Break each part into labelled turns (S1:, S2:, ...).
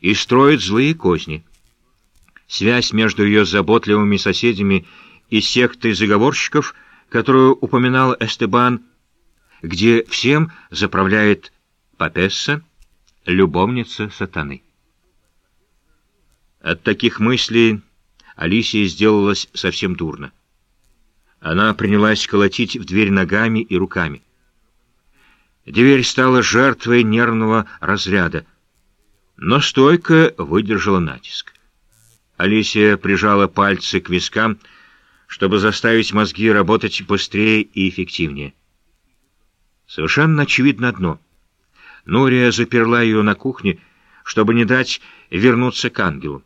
S1: и строит злые козни. Связь между ее заботливыми соседями и сектой заговорщиков, которую упоминал Эстебан, где всем заправляет Папесса, любовница сатаны. От таких мыслей Алисии сделалось совсем дурно. Она принялась колотить в дверь ногами и руками. Дверь стала жертвой нервного разряда, но стойко выдержала натиск. Алисия прижала пальцы к вискам, чтобы заставить мозги работать быстрее и эффективнее. Совершенно очевидно одно. Нурия заперла ее на кухне, чтобы не дать вернуться к ангелу.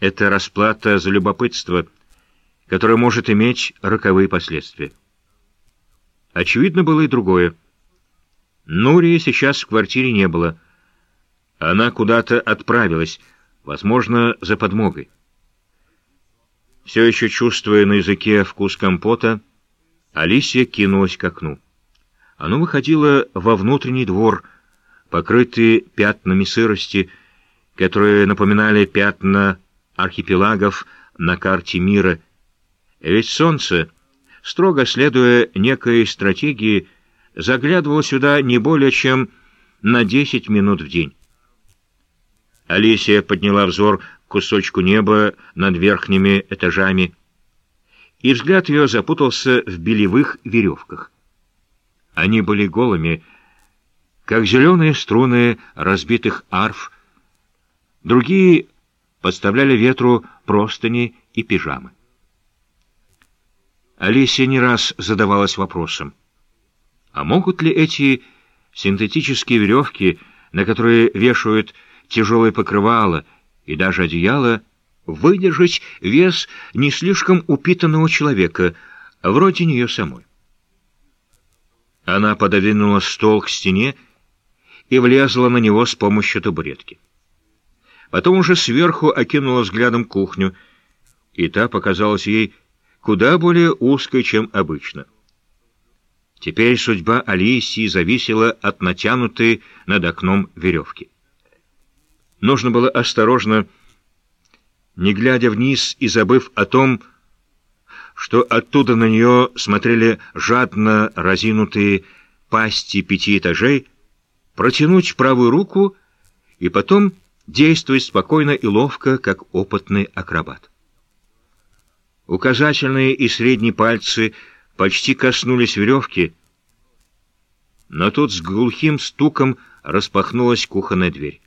S1: Это расплата за любопытство, которое может иметь роковые последствия. Очевидно было и другое. Нурии сейчас в квартире не было. Она куда-то отправилась, возможно, за подмогой. Все еще чувствуя на языке вкус компота, Алисия кинулась к окну. Оно выходило во внутренний двор, покрытый пятнами сырости, которые напоминали пятна архипелагов на карте мира. Ведь солнце, строго следуя некой стратегии, заглядывало сюда не более чем на десять минут в день. Алисия подняла взор к кусочку неба над верхними этажами, и взгляд ее запутался в белевых веревках. Они были голыми, как зеленые струны разбитых арф, другие подставляли ветру простыни и пижамы. Алисия не раз задавалась вопросом, а могут ли эти синтетические веревки, на которые вешают тяжелое покрывало и даже одеяло, выдержать вес не слишком упитанного человека, вроде нее самой? Она пододвинула стол к стене и влезла на него с помощью табуретки. Потом уже сверху окинула взглядом кухню, и та показалась ей куда более узкой, чем обычно. Теперь судьба Алисии зависела от натянутой над окном веревки. Нужно было осторожно, не глядя вниз и забыв о том, что оттуда на нее смотрели жадно разинутые пасти пяти этажей, протянуть правую руку и потом действовать спокойно и ловко, как опытный акробат. Указательные и средние пальцы почти коснулись веревки, но тут с глухим стуком распахнулась кухонная дверь.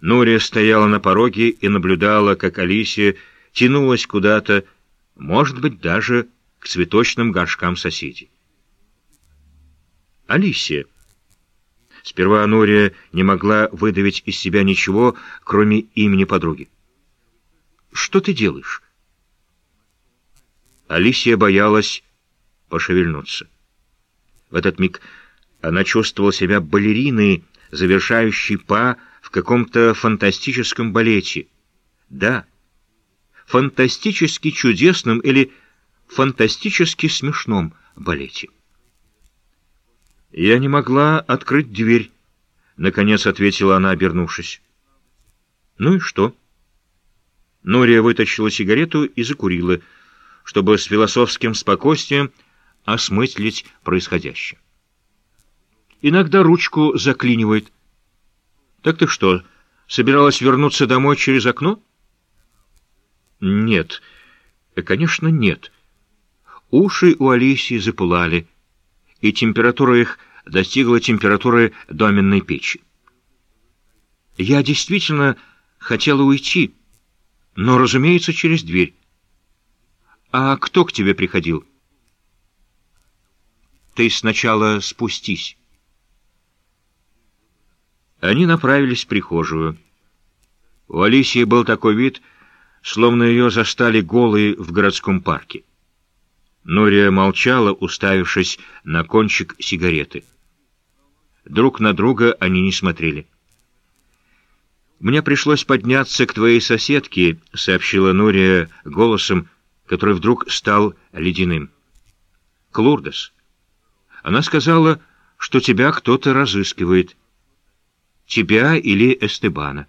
S1: Нурия стояла на пороге и наблюдала, как Алисия тянулась куда-то, может быть, даже к цветочным горшкам соседей. «Алисия!» Сперва Нурия не могла выдавить из себя ничего, кроме имени подруги. «Что ты делаешь?» Алисия боялась пошевельнуться. В этот миг она чувствовала себя балериной, завершающей па в каком-то фантастическом балете. Да, фантастически чудесном или фантастически смешном балете. «Я не могла открыть дверь», — наконец ответила она, обернувшись. «Ну и что?» Нория вытащила сигарету и закурила, чтобы с философским спокойствием осмыслить происходящее. Иногда ручку заклинивает. Так ты что, собиралась вернуться домой через окно? Нет, конечно, нет. Уши у Алисии запылали, и температура их достигла температуры доменной печи. Я действительно хотела уйти, но, разумеется, через дверь. А кто к тебе приходил? Ты сначала спустись. Они направились в прихожую. У Алисии был такой вид, словно ее застали голой в городском парке. Нория молчала, уставившись на кончик сигареты. Друг на друга они не смотрели. «Мне пришлось подняться к твоей соседке», — сообщила Нория голосом, который вдруг стал ледяным. «Клурдес. Она сказала, что тебя кто-то разыскивает». Тебя или Эстебана.